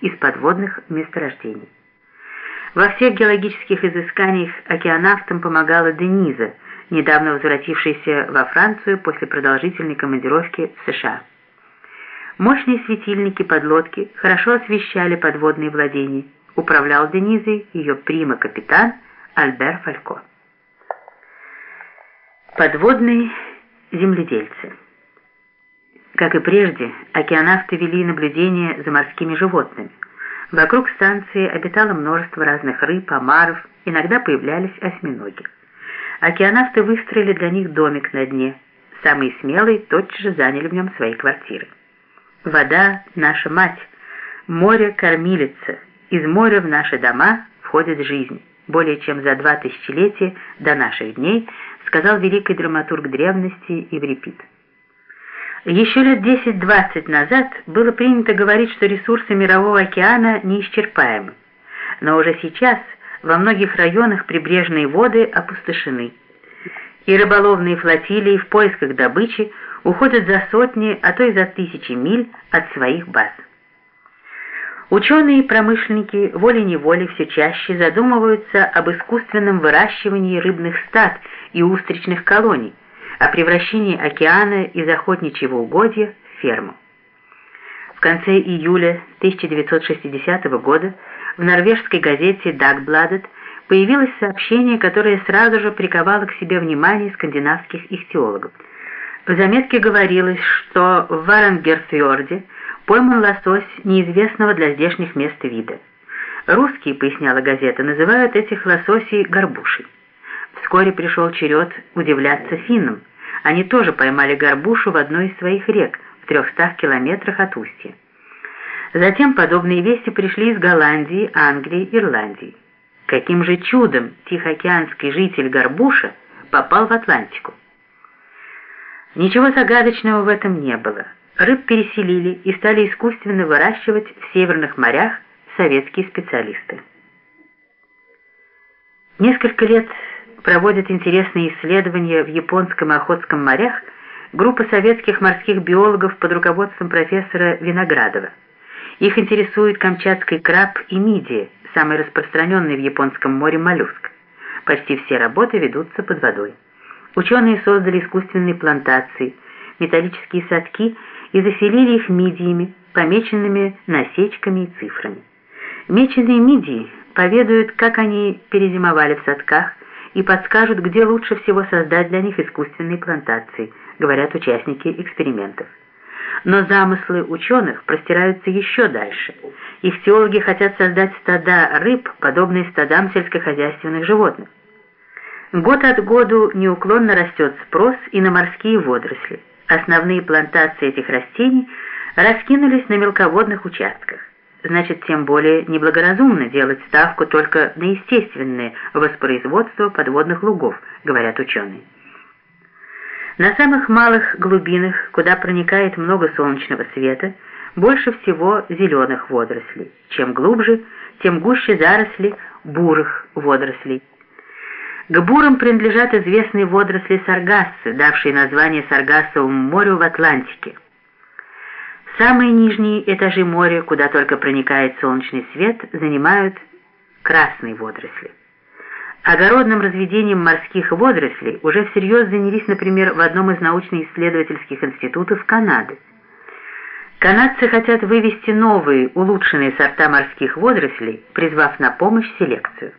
из подводных месторождений. Во всех геологических изысканиях океанавтам помогала Дениза, недавно возвратившаяся во Францию после продолжительной командировки в США. Мощные светильники-подлодки хорошо освещали подводные владения. Управлял Денизой ее прима-капитан Альбер Фалько. Подводные земледельцы. Как и прежде, океанавты вели наблюдение за морскими животными. Вокруг станции обитало множество разных рыб, омаров, иногда появлялись осьминоги. Океанавты выстроили для них домик на дне. Самые смелые тотчас же заняли в нем свои квартиры. Вода — наша мать, море — кормилица, из моря в наши дома входит жизнь. Более чем за два тысячелетия до наших дней, сказал великий драматург древности Еврипид. Еще лет 10-20 назад было принято говорить, что ресурсы Мирового океана неисчерпаемы. Но уже сейчас во многих районах прибрежные воды опустошены. И рыболовные флотилии в поисках добычи уходят за сотни, а то и за тысячи миль от своих баз. Ученые и промышленники волей-неволей все чаще задумываются об искусственном выращивании рыбных стад и устричных колоний, о превращении океана из охотничьего угодья в ферму. В конце июля 1960 года в норвежской газете «Дагбладет» появилось сообщение, которое сразу же приковало к себе внимание скандинавских ихтиологов – в заметке говорилось, что в Варенгерфьорде пойман лосось неизвестного для здешних мест вида. Русские, поясняла газета, называют этих лососей горбушей. Вскоре пришел черед удивляться финнам. Они тоже поймали горбушу в одной из своих рек, в 300 километрах от устья. Затем подобные вести пришли из Голландии, Англии, Ирландии. Каким же чудом тихоокеанский житель Горбуша попал в Атлантику? Ничего загадочного в этом не было. Рыб переселили и стали искусственно выращивать в северных морях советские специалисты. Несколько лет проводят интересные исследования в Японском и Охотском морях группа советских морских биологов под руководством профессора Виноградова. Их интересует камчатский краб и мидия, самый распространенный в Японском море моллюск. Почти все работы ведутся под водой. Ученые создали искусственные плантации, металлические садки и заселили их мидиями, помеченными насечками и цифрами. Меченые мидии поведают, как они перезимовали в садках и подскажут, где лучше всего создать для них искусственные плантации, говорят участники экспериментов. Но замыслы ученых простираются еще дальше. Их теологи хотят создать стада рыб, подобные стадам сельскохозяйственных животных. Год от году неуклонно растет спрос и на морские водоросли. Основные плантации этих растений раскинулись на мелководных участках. Значит, тем более неблагоразумно делать ставку только на естественное воспроизводство подводных лугов, говорят ученые. На самых малых глубинах, куда проникает много солнечного света, больше всего зеленых водорослей. Чем глубже, тем гуще заросли бурых водорослей. К бурам принадлежат известные водоросли саргассы, давшие название Саргассовому морю в Атлантике. Самые нижние этажи моря, куда только проникает солнечный свет, занимают красные водоросли. Огородным разведением морских водорослей уже всерьез занялись, например, в одном из научно-исследовательских институтов Канады. Канадцы хотят вывести новые, улучшенные сорта морских водорослей, призвав на помощь селекцию.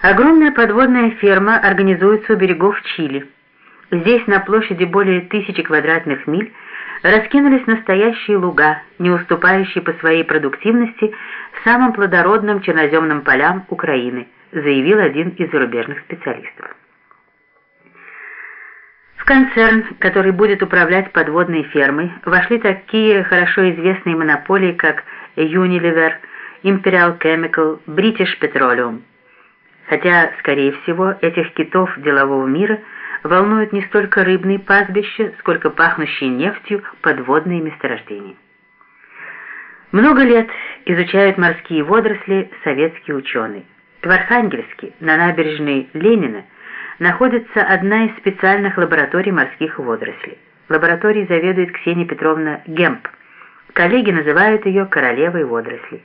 Огромная подводная ферма организуется у берегов Чили. Здесь на площади более тысячи квадратных миль раскинулись настоящие луга, не уступающие по своей продуктивности самым плодородным черноземным полям Украины, заявил один из зарубежных специалистов. В концерн, который будет управлять подводной фермой, вошли такие хорошо известные монополии, как Unilever, Imperial Chemical, British Petroleum – Хотя, скорее всего, этих китов делового мира волнуют не столько рыбные пастбища, сколько пахнущие нефтью подводные месторождения. Много лет изучают морские водоросли советские ученые. В Архангельске, на набережной Ленина, находится одна из специальных лабораторий морских водорослей. Лабораторией заведует Ксения Петровна Гемп, Коллеги называют ее королевой водорослей.